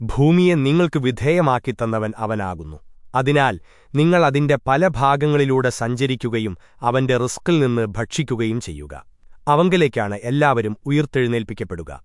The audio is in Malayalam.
ഭൂമിയെ നിങ്ങൾക്ക് വിധേയമാക്കിത്തന്നവൻ അവനാകുന്നു. അതിനാൽ നിങ്ങൾ അതിന്റെ പല ഭാഗങ്ങളിലൂടെ സഞ്ചരിക്കുകയും അവന്റെ റിസ്കിൽ നിന്ന് ഭക്ഷിക്കുകയും ചെയ്യുക. അവങ്കിലേക്കാണ് എല്ലാവരും ഉയിർത്തെഴുന്നേൽപ്പിക്കപ്പെടുക.